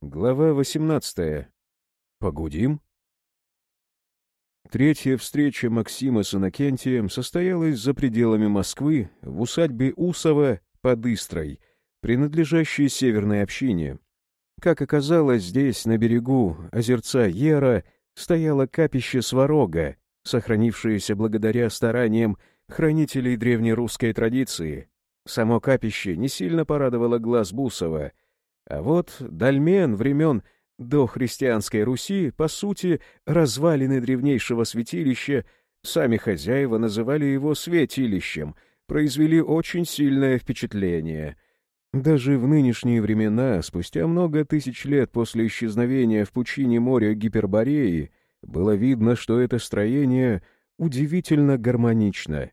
Глава 18. Погудим? Третья встреча Максима с Иннокентием состоялась за пределами Москвы в усадьбе Усова под Истрой, принадлежащей Северной общине. Как оказалось, здесь, на берегу озерца Ера, стояло капище Сварога, сохранившееся благодаря стараниям хранителей древнерусской традиции. Само капище не сильно порадовало глаз Бусова — а вот дольмен времен до христианской Руси, по сути, развалины древнейшего святилища, сами хозяева называли его святилищем, произвели очень сильное впечатление. Даже в нынешние времена, спустя много тысяч лет после исчезновения в пучине моря Гипербореи, было видно, что это строение удивительно гармонично.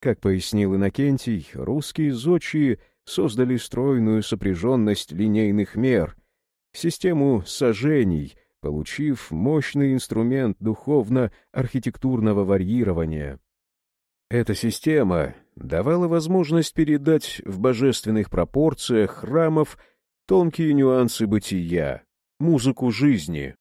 Как пояснил Иннокентий, русские зодчие — создали стройную сопряженность линейных мер, систему сажений, получив мощный инструмент духовно-архитектурного варьирования. Эта система давала возможность передать в божественных пропорциях храмов тонкие нюансы бытия, музыку жизни.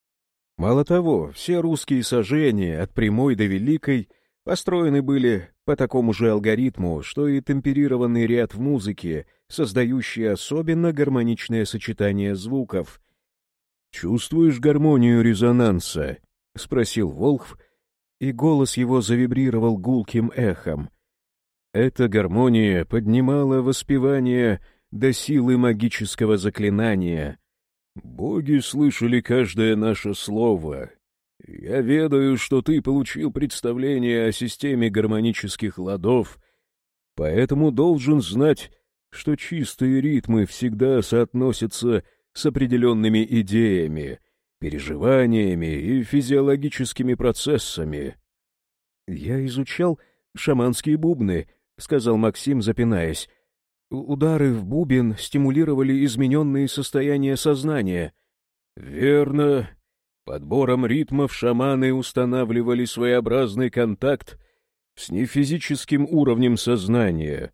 Мало того, все русские сажения, от прямой до великой, построены были по такому же алгоритму, что и темперированный ряд в музыке, создающий особенно гармоничное сочетание звуков. «Чувствуешь гармонию резонанса?» — спросил Волхв, и голос его завибрировал гулким эхом. Эта гармония поднимала воспевание до силы магического заклинания. Боги слышали каждое наше слово, я ведаю, что ты получил представление о системе гармонических ладов, поэтому должен знать, что чистые ритмы всегда соотносятся с определенными идеями, переживаниями и физиологическими процессами. «Я изучал шаманские бубны», — сказал Максим, запинаясь. «Удары в бубен стимулировали измененные состояния сознания». «Верно», Подбором ритмов шаманы устанавливали своеобразный контакт с нефизическим уровнем сознания.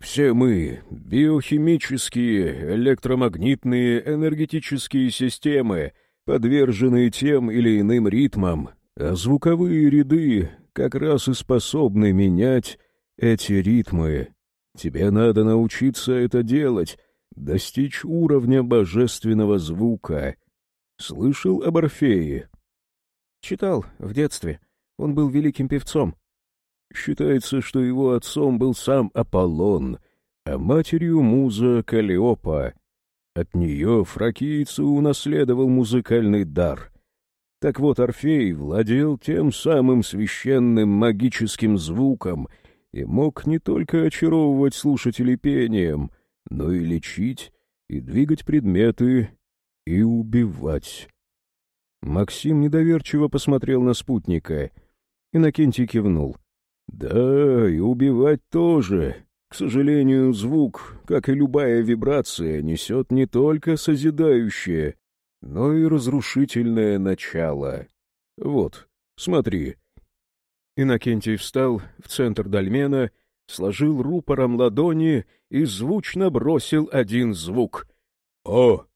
Все мы — биохимические, электромагнитные, энергетические системы, подверженные тем или иным ритмам, а звуковые ряды как раз и способны менять эти ритмы. Тебе надо научиться это делать, достичь уровня божественного звука — Слышал об Орфее? Читал в детстве. Он был великим певцом. Считается, что его отцом был сам Аполлон, а матерью муза Калиопа. От нее фракийцу унаследовал музыкальный дар. Так вот, Орфей владел тем самым священным магическим звуком и мог не только очаровывать слушателей пением, но и лечить и двигать предметы и убивать. Максим недоверчиво посмотрел на спутника. Иннокентий кивнул. «Да, и убивать тоже. К сожалению, звук, как и любая вибрация, несет не только созидающее, но и разрушительное начало. Вот, смотри». Иннокентий встал в центр дольмена, сложил рупором ладони и звучно бросил один звук. «О!»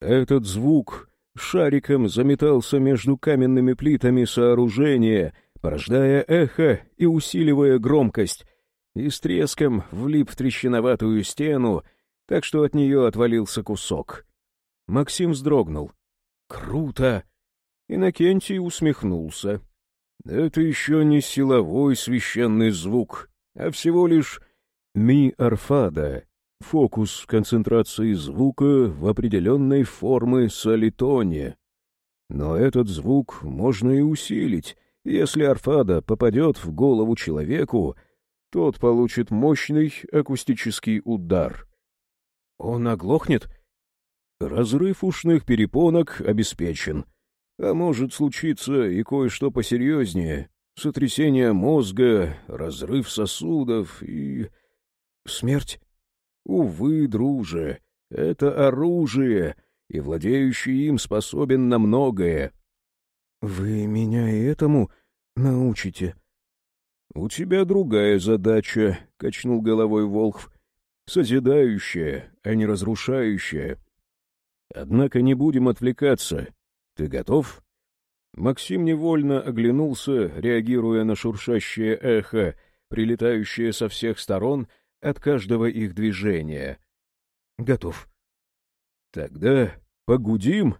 Этот звук шариком заметался между каменными плитами сооружения, порождая эхо и усиливая громкость, и с треском влип в трещиноватую стену, так что от нее отвалился кусок. Максим вздрогнул. «Круто!» Иннокентий усмехнулся. «Это еще не силовой священный звук, а всего лишь ми-арфада, фокус концентрации звука в определенной формы солитоне. Но этот звук можно и усилить. Если арфада попадет в голову человеку, тот получит мощный акустический удар. Он оглохнет? Разрыв ушных перепонок обеспечен. А может случиться и кое-что посерьезнее. Сотрясение мозга, разрыв сосудов и... Смерть? Увы, друже, это оружие, и владеющий им способен на многое. — Вы меня и этому научите? — У тебя другая задача, — качнул головой Волхв, — созидающая, а не разрушающая. Однако не будем отвлекаться. Ты готов?» Максим невольно оглянулся, реагируя на шуршащее эхо, прилетающее со всех сторон от каждого их движения. «Готов». «Тогда погудим?»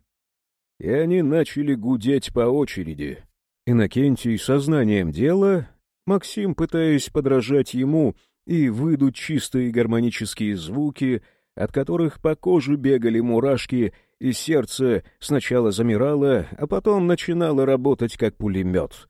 И они начали гудеть по очереди. Иннокентий сознанием дела, Максим, пытаясь подражать ему и выдуть чистые гармонические звуки, от которых по коже бегали мурашки, и сердце сначала замирало, а потом начинало работать как пулемет.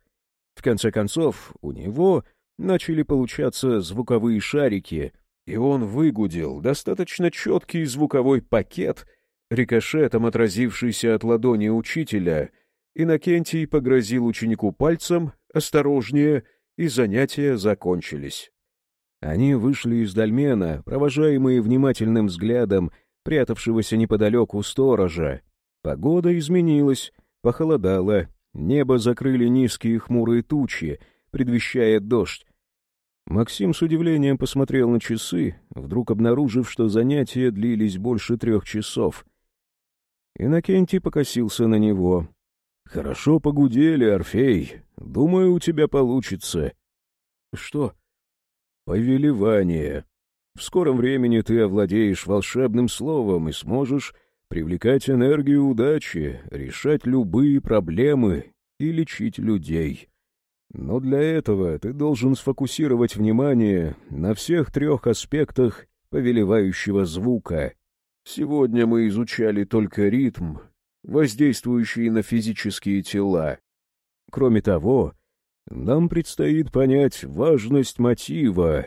В конце концов, у него начали получаться звуковые шарики, и он выгудел достаточно четкий звуковой пакет, рикошетом отразившийся от ладони учителя, Иннокентий погрозил ученику пальцем «Осторожнее!» и занятия закончились. Они вышли из дольмена, провожаемые внимательным взглядом прятавшегося неподалеку сторожа. Погода изменилась, похолодало, небо закрыли низкие хмурые тучи, предвещая дождь. Максим с удивлением посмотрел на часы, вдруг обнаружив, что занятия длились больше трех часов. Иннокентий покосился на него. «Хорошо погудели, Орфей. Думаю, у тебя получится». «Что?» «Повелевание. В скором времени ты овладеешь волшебным словом и сможешь привлекать энергию удачи, решать любые проблемы и лечить людей. Но для этого ты должен сфокусировать внимание на всех трех аспектах повелевающего звука. Сегодня мы изучали только ритм, воздействующий на физические тела. Кроме того, нам предстоит понять важность мотива,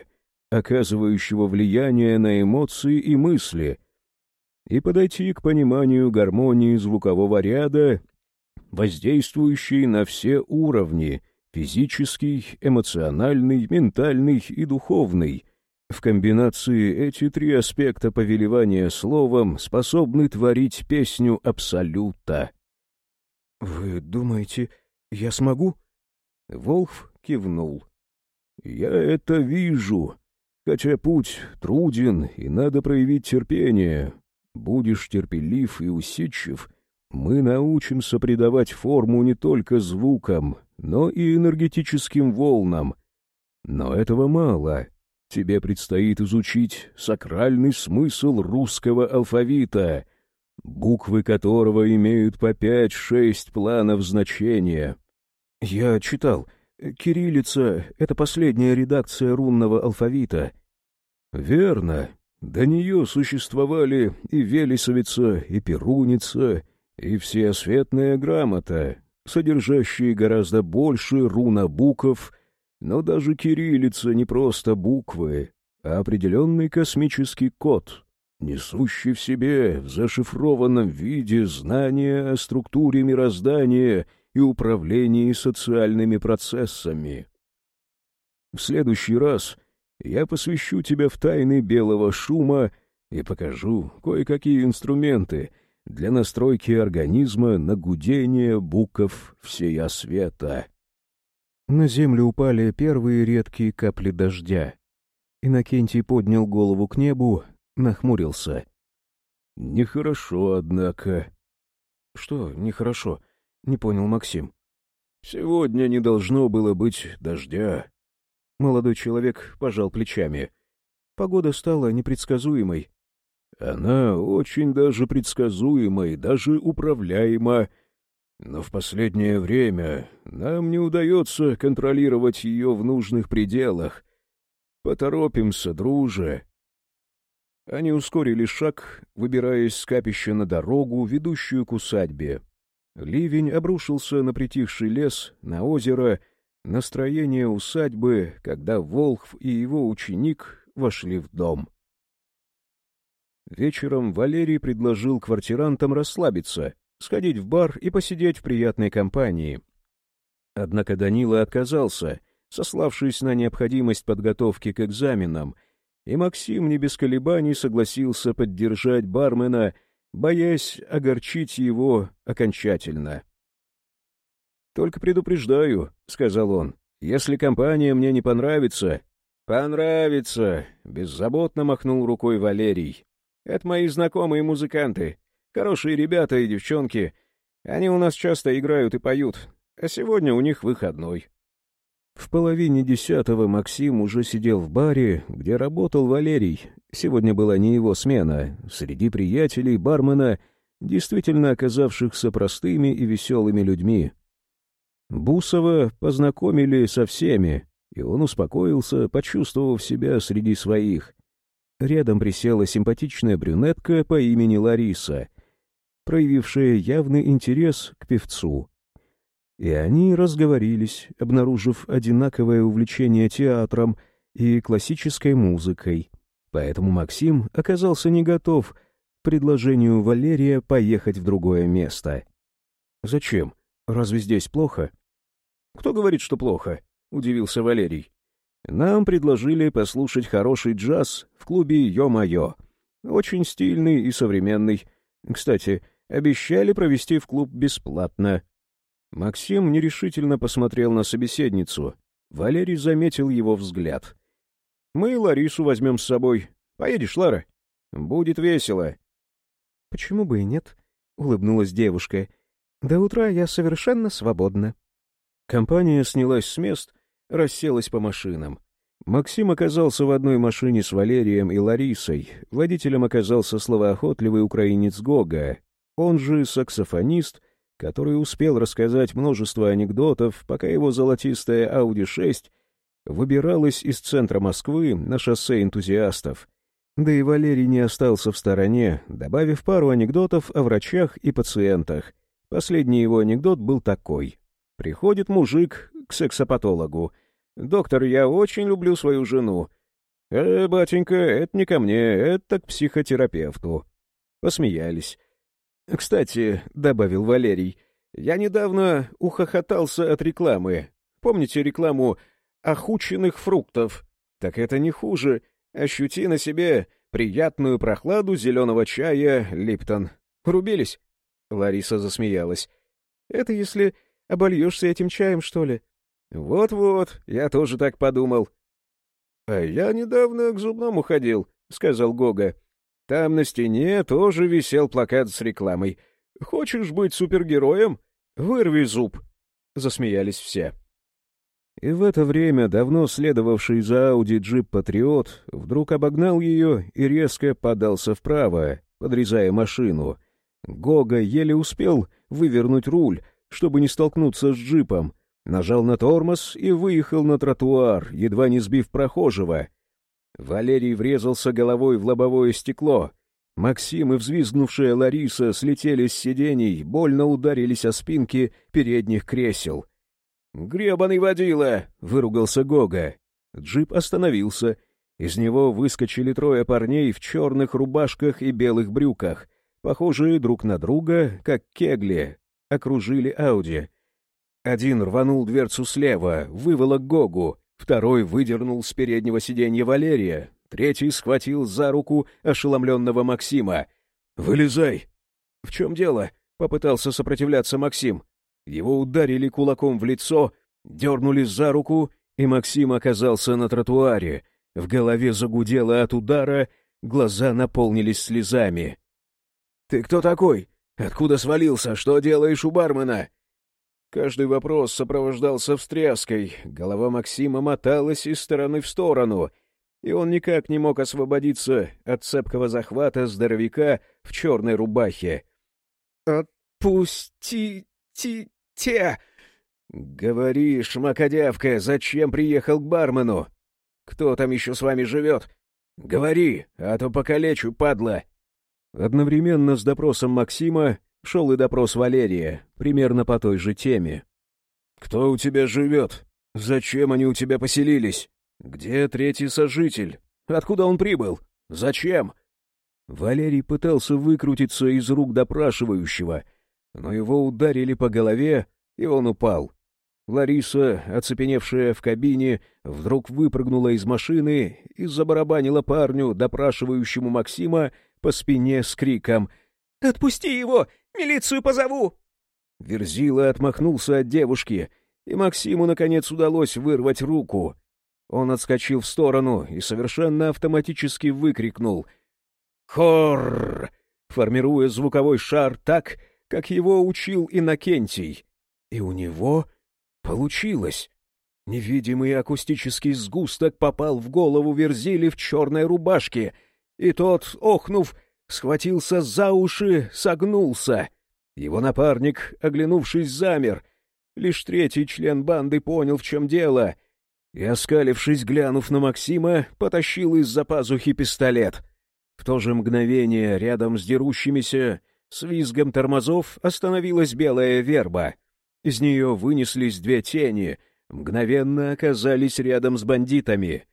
оказывающего влияние на эмоции и мысли, и подойти к пониманию гармонии звукового ряда, воздействующей на все уровни — физический, эмоциональный, ментальный и духовный. В комбинации эти три аспекта повелевания словом способны творить песню Абсолюта. «Вы думаете, я смогу?» Волхв кивнул. «Я это вижу, хотя путь труден, и надо проявить терпение. Будешь терпелив и усидчив, мы научимся придавать форму не только звукам, но и энергетическим волнам. Но этого мало. Тебе предстоит изучить сакральный смысл русского алфавита, буквы которого имеют по пять-шесть планов значения. Я читал. Кириллица — это последняя редакция рунного алфавита. Верно. До нее существовали и Велесовица, и Перуница, и Всеосветная грамота, содержащие гораздо больше рунобуков, но даже кириллица не просто буквы, а определенный космический код, несущий в себе в зашифрованном виде знания о структуре мироздания — и управлении социальными процессами. В следующий раз я посвящу тебя в тайны белого шума и покажу кое-какие инструменты для настройки организма на гудение букв всея света. На землю упали первые редкие капли дождя. Иннокентий поднял голову к небу, нахмурился. «Нехорошо, однако». «Что нехорошо?» — не понял Максим. «Сегодня не должно было быть дождя». Молодой человек пожал плечами. Погода стала непредсказуемой. «Она очень даже предсказуемой, даже управляема. Но в последнее время нам не удается контролировать ее в нужных пределах. Поторопимся, друже». Они ускорили шаг, выбираясь с капища на дорогу, ведущую к усадьбе. Ливень обрушился на притихший лес, на озеро, настроение усадьбы, когда Волхв и его ученик вошли в дом. Вечером Валерий предложил квартирантам расслабиться, сходить в бар и посидеть в приятной компании. Однако Данила отказался, сославшись на необходимость подготовки к экзаменам, и Максим не без колебаний согласился поддержать бармена — боясь огорчить его окончательно. «Только предупреждаю», — сказал он, — «если компания мне не понравится...» «Понравится», — беззаботно махнул рукой Валерий. «Это мои знакомые музыканты. Хорошие ребята и девчонки. Они у нас часто играют и поют, а сегодня у них выходной». В половине десятого Максим уже сидел в баре, где работал Валерий. Сегодня была не его смена. Среди приятелей бармена, действительно оказавшихся простыми и веселыми людьми. Бусова познакомили со всеми, и он успокоился, почувствовав себя среди своих. Рядом присела симпатичная брюнетка по имени Лариса, проявившая явный интерес к певцу. И они разговорились, обнаружив одинаковое увлечение театром и классической музыкой. Поэтому Максим оказался не готов к предложению Валерия поехать в другое место. «Зачем? Разве здесь плохо?» «Кто говорит, что плохо?» — удивился Валерий. «Нам предложили послушать хороший джаз в клубе «Ё-моё». Очень стильный и современный. Кстати, обещали провести в клуб бесплатно. Максим нерешительно посмотрел на собеседницу. Валерий заметил его взгляд. «Мы Ларису возьмем с собой. Поедешь, Лара? Будет весело». «Почему бы и нет?» — улыбнулась девушка. «До утра я совершенно свободна». Компания снялась с мест, расселась по машинам. Максим оказался в одной машине с Валерием и Ларисой. Водителем оказался словоохотливый украинец Гога, он же саксофонист — который успел рассказать множество анекдотов, пока его золотистая Audi 6 выбиралась из центра Москвы на шоссе энтузиастов. Да и Валерий не остался в стороне, добавив пару анекдотов о врачах и пациентах. Последний его анекдот был такой. Приходит мужик к сексопатологу. «Доктор, я очень люблю свою жену». «Э, батенька, это не ко мне, это к психотерапевту». Посмеялись. «Кстати», — добавил Валерий, — «я недавно ухохотался от рекламы. Помните рекламу охученных фруктов? Так это не хуже. Ощути на себе приятную прохладу зеленого чая Липтон. Рубились?» Лариса засмеялась. «Это если обольешься этим чаем, что ли?» «Вот-вот, я тоже так подумал». «А я недавно к зубному ходил», — сказал Гога. Там на стене тоже висел плакат с рекламой. «Хочешь быть супергероем? Вырви зуб!» Засмеялись все. И в это время давно следовавший за Ауди джип «Патриот» вдруг обогнал ее и резко подался вправо, подрезая машину. Гога еле успел вывернуть руль, чтобы не столкнуться с джипом, нажал на тормоз и выехал на тротуар, едва не сбив прохожего — Валерий врезался головой в лобовое стекло. Максим и взвизгнувшая Лариса слетели с сидений, больно ударились о спинки передних кресел. «Гребаный водила!» — выругался Гога. Джип остановился. Из него выскочили трое парней в черных рубашках и белых брюках, похожие друг на друга, как кегли, окружили Ауди. Один рванул дверцу слева, выволок Гогу, Второй выдернул с переднего сиденья Валерия. Третий схватил за руку ошеломленного Максима. «Вылезай!» «В чем дело?» — попытался сопротивляться Максим. Его ударили кулаком в лицо, дернули за руку, и Максим оказался на тротуаре. В голове загудело от удара, глаза наполнились слезами. «Ты кто такой? Откуда свалился? Что делаешь у бармена?» Каждый вопрос сопровождался встряской, голова Максима моталась из стороны в сторону, и он никак не мог освободиться от цепкого захвата здоровяка в черной рубахе. «Отпустите!» «Говори, шмакодявка, зачем приехал к бармену? Кто там еще с вами живет? Говори, а то покалечу, падла!» Одновременно с допросом Максима шел и допрос Валерия, примерно по той же теме. «Кто у тебя живет? Зачем они у тебя поселились? Где третий сожитель? Откуда он прибыл? Зачем?» Валерий пытался выкрутиться из рук допрашивающего, но его ударили по голове, и он упал. Лариса, оцепеневшая в кабине, вдруг выпрыгнула из машины и забарабанила парню, допрашивающему Максима, по спине с криком «Отпусти его! Милицию позову!» Верзила отмахнулся от девушки, и Максиму, наконец, удалось вырвать руку. Он отскочил в сторону и совершенно автоматически выкрикнул «Хорр! формируя звуковой шар так, как его учил Иннокентий. И у него получилось. Невидимый акустический сгусток попал в голову Верзили в черной рубашке, и тот, охнув, схватился за уши, согнулся. Его напарник, оглянувшись, замер. Лишь третий член банды понял, в чем дело, и, оскалившись, глянув на Максима, потащил из-за пазухи пистолет. В то же мгновение рядом с дерущимися, с визгом тормозов, остановилась белая верба. Из нее вынеслись две тени, мгновенно оказались рядом с бандитами.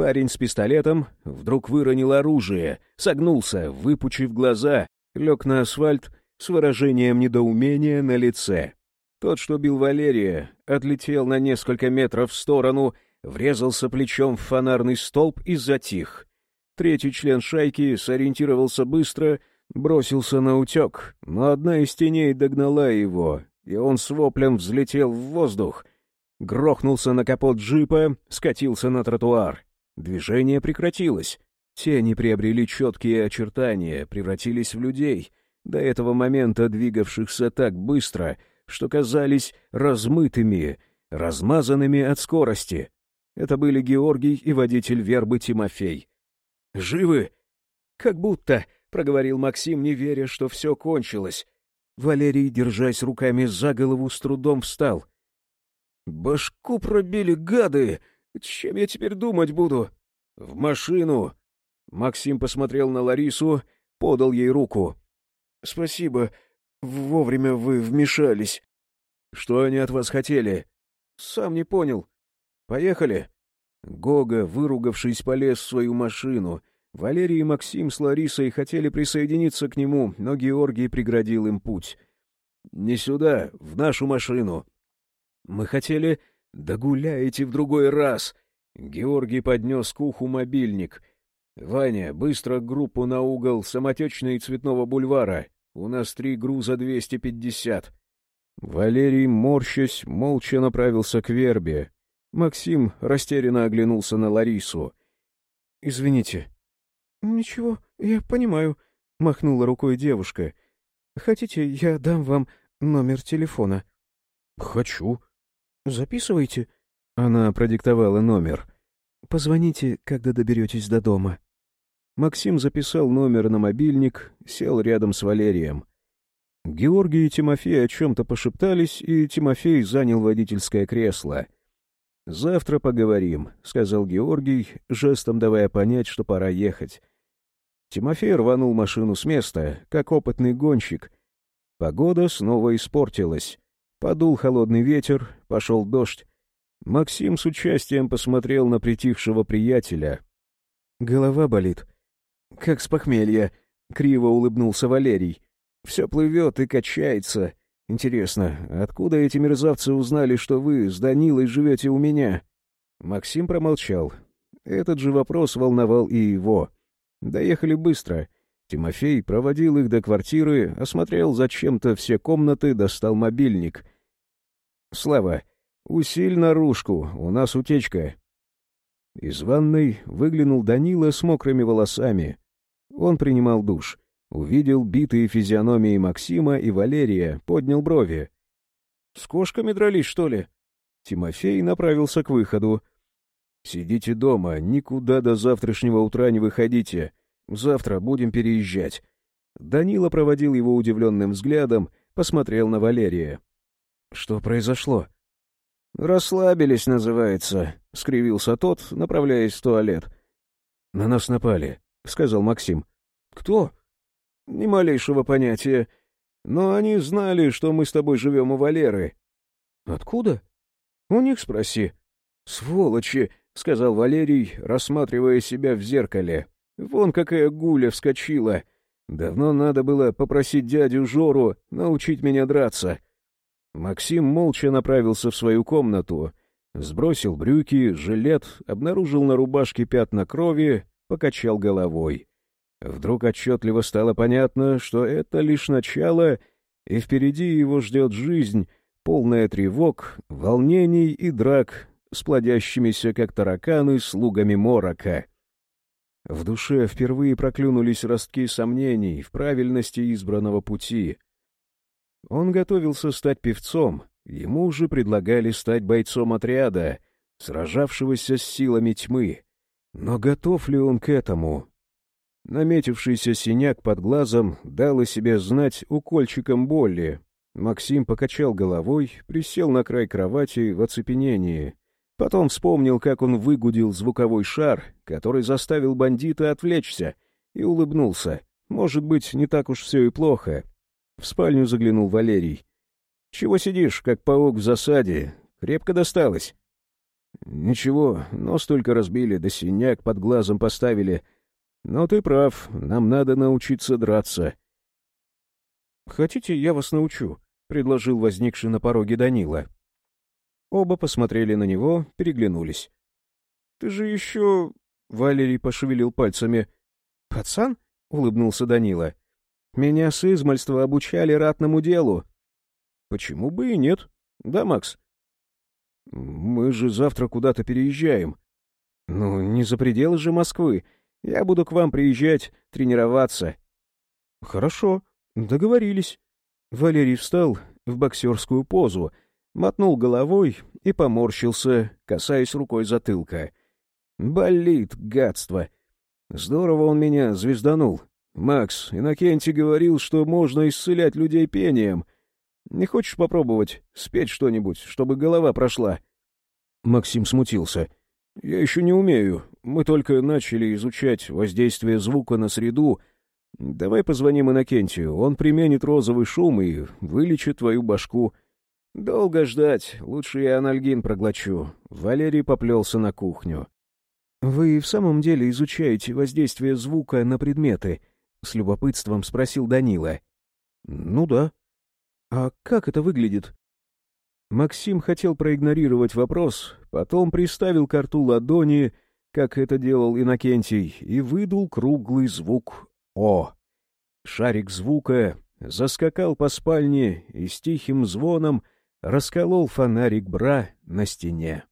Парень с пистолетом вдруг выронил оружие, согнулся, выпучив глаза, лег на асфальт с выражением недоумения на лице. Тот, что бил Валерия, отлетел на несколько метров в сторону, врезался плечом в фонарный столб и затих. Третий член шайки сориентировался быстро, бросился на утек, но одна из теней догнала его, и он с воплем взлетел в воздух, грохнулся на капот джипа, скатился на тротуар. Движение прекратилось. Тени приобрели четкие очертания, превратились в людей, до этого момента двигавшихся так быстро — что казались размытыми, размазанными от скорости. Это были Георгий и водитель вербы Тимофей. «Живы?» «Как будто», — проговорил Максим, не веря, что все кончилось. Валерий, держась руками за голову, с трудом встал. «Башку пробили, гады! Чем я теперь думать буду?» «В машину!» Максим посмотрел на Ларису, подал ей руку. «Спасибо. Вовремя вы вмешались. Что они от вас хотели? Сам не понял. Поехали. Гога, выругавшись, полез в свою машину. Валерий и Максим с Ларисой хотели присоединиться к нему, но Георгий преградил им путь. «Не сюда, в нашу машину». «Мы хотели...» «Да гуляете в другой раз!» Георгий поднес к уху мобильник. «Ваня, быстро группу на угол Самотечной Цветного бульвара. У нас три груза двести пятьдесят. Валерий, морщась, молча направился к вербе. Максим растерянно оглянулся на Ларису. — Извините. — Ничего, я понимаю, — махнула рукой девушка. — Хотите, я дам вам номер телефона? — Хочу. — Записывайте. Она продиктовала номер. — Позвоните, когда доберетесь до дома. — Максим записал номер на мобильник, сел рядом с Валерием. Георгий и Тимофей о чем-то пошептались, и Тимофей занял водительское кресло. «Завтра поговорим», — сказал Георгий, жестом давая понять, что пора ехать. Тимофей рванул машину с места, как опытный гонщик. Погода снова испортилась. Подул холодный ветер, пошел дождь. Максим с участием посмотрел на притихшего приятеля. «Голова болит», «Как с похмелья», — криво улыбнулся Валерий. «Все плывет и качается. Интересно, откуда эти мерзавцы узнали, что вы с Данилой живете у меня?» Максим промолчал. Этот же вопрос волновал и его. Доехали быстро. Тимофей проводил их до квартиры, осмотрел зачем-то все комнаты, достал мобильник. «Слава, усиль наружку, у нас утечка». Из ванной выглянул Данила с мокрыми волосами. Он принимал душ. Увидел битые физиономии Максима и Валерия, поднял брови. — С кошками дрались, что ли? Тимофей направился к выходу. — Сидите дома, никуда до завтрашнего утра не выходите. Завтра будем переезжать. Данила проводил его удивленным взглядом, посмотрел на Валерия. — Что произошло? — Расслабились, называется, — скривился тот, направляясь в туалет. — На нас напали. — сказал Максим. «Кто?» «Ни малейшего понятия. Но они знали, что мы с тобой живем у Валеры». «Откуда?» «У них спроси». «Сволочи!» — сказал Валерий, рассматривая себя в зеркале. «Вон какая гуля вскочила! Давно надо было попросить дядю Жору научить меня драться». Максим молча направился в свою комнату, сбросил брюки, жилет, обнаружил на рубашке пятна крови, покачал головой. Вдруг отчетливо стало понятно, что это лишь начало, и впереди его ждет жизнь, полная тревог, волнений и драк с плодящимися, как тараканы, слугами морока. В душе впервые проклюнулись ростки сомнений в правильности избранного пути. Он готовился стать певцом, ему же предлагали стать бойцом отряда, сражавшегося с силами тьмы. Но готов ли он к этому? Наметившийся синяк под глазом дал о себе знать укольчиком боли. Максим покачал головой, присел на край кровати в оцепенении. Потом вспомнил, как он выгудил звуковой шар, который заставил бандита отвлечься, и улыбнулся. Может быть, не так уж все и плохо. В спальню заглянул Валерий. — Чего сидишь, как паук в засаде? Крепко досталось? — Ничего, нос только разбили, да синяк под глазом поставили. Но ты прав, нам надо научиться драться. — Хотите, я вас научу? — предложил возникший на пороге Данила. Оба посмотрели на него, переглянулись. — Ты же еще... — Валерий пошевелил пальцами. — Пацан? — улыбнулся Данила. — Меня с измальства обучали ратному делу. — Почему бы и нет? Да, Макс? — Мы же завтра куда-то переезжаем. — Ну, не за пределы же Москвы. Я буду к вам приезжать, тренироваться. — Хорошо, договорились. Валерий встал в боксерскую позу — мотнул головой и поморщился, касаясь рукой затылка. «Болит, гадство! Здорово он меня звезданул. Макс, Иннокентий говорил, что можно исцелять людей пением. Не хочешь попробовать спеть что-нибудь, чтобы голова прошла?» Максим смутился. «Я еще не умею. Мы только начали изучать воздействие звука на среду. Давай позвоним Иннокентию. Он применит розовый шум и вылечит твою башку». «Долго ждать. Лучше я анальгин проглочу». Валерий поплелся на кухню. «Вы в самом деле изучаете воздействие звука на предметы?» — с любопытством спросил Данила. «Ну да». «А как это выглядит?» Максим хотел проигнорировать вопрос, потом приставил к рту ладони, как это делал Иннокентий, и выдул круглый звук «О». Шарик звука заскакал по спальне и с тихим звоном расколол фонарик бра на стене.